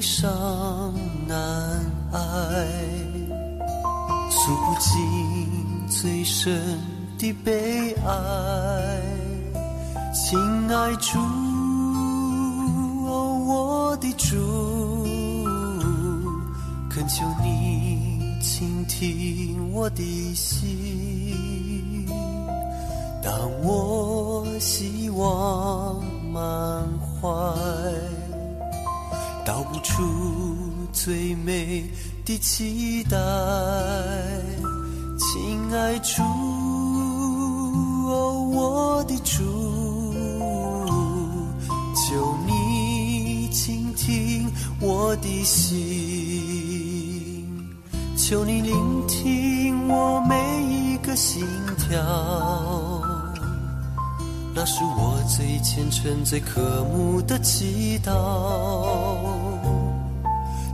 伤难挨，诉不尽最深的悲哀。亲爱主，哦，我的主，恳求你倾听我的心。当我希望满怀，道不出最美的期待。亲爱主，哦，我的主，求你倾听我的心，求你聆听我每一个心跳。那是我最虔诚、最渴慕的祈祷。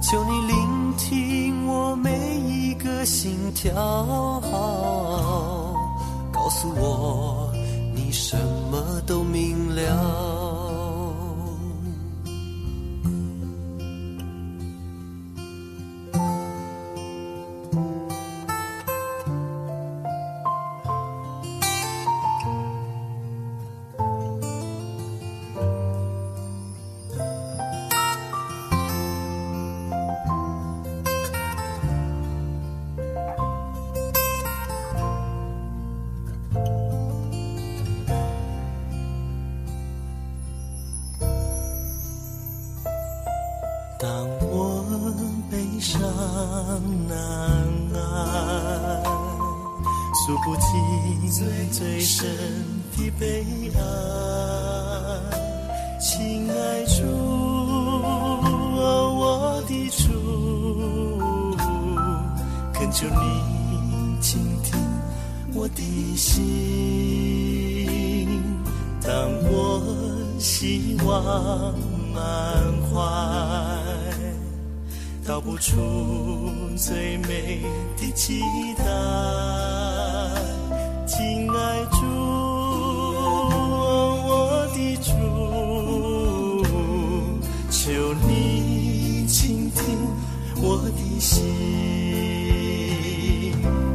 求你聆听我每一个心跳，告诉我你什么都明了。当我悲伤难挨，诉不尽最最深的悲哀。亲爱主，我的主，恳求你倾听我的心。当我希望满怀。道不出最美的期待，亲爱主，我的主，求你倾听我的心，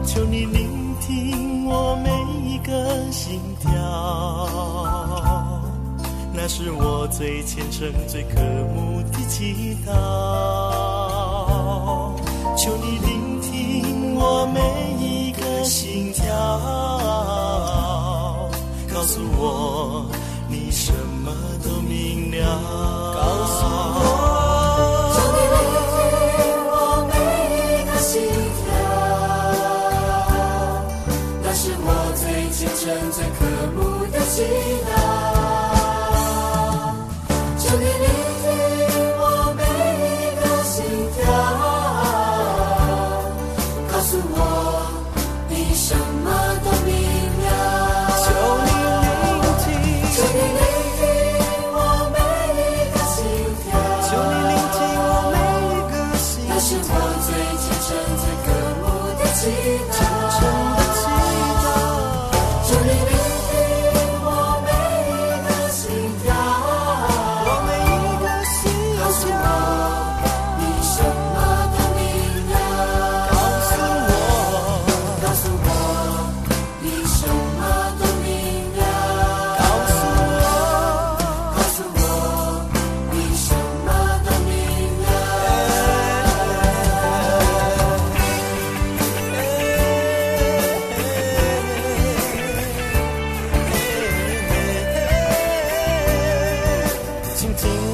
求你聆听我每一个心跳，那是我最虔诚、最渴慕的祈祷。求你聆听我每一个心跳告诉我你什么都明了。静。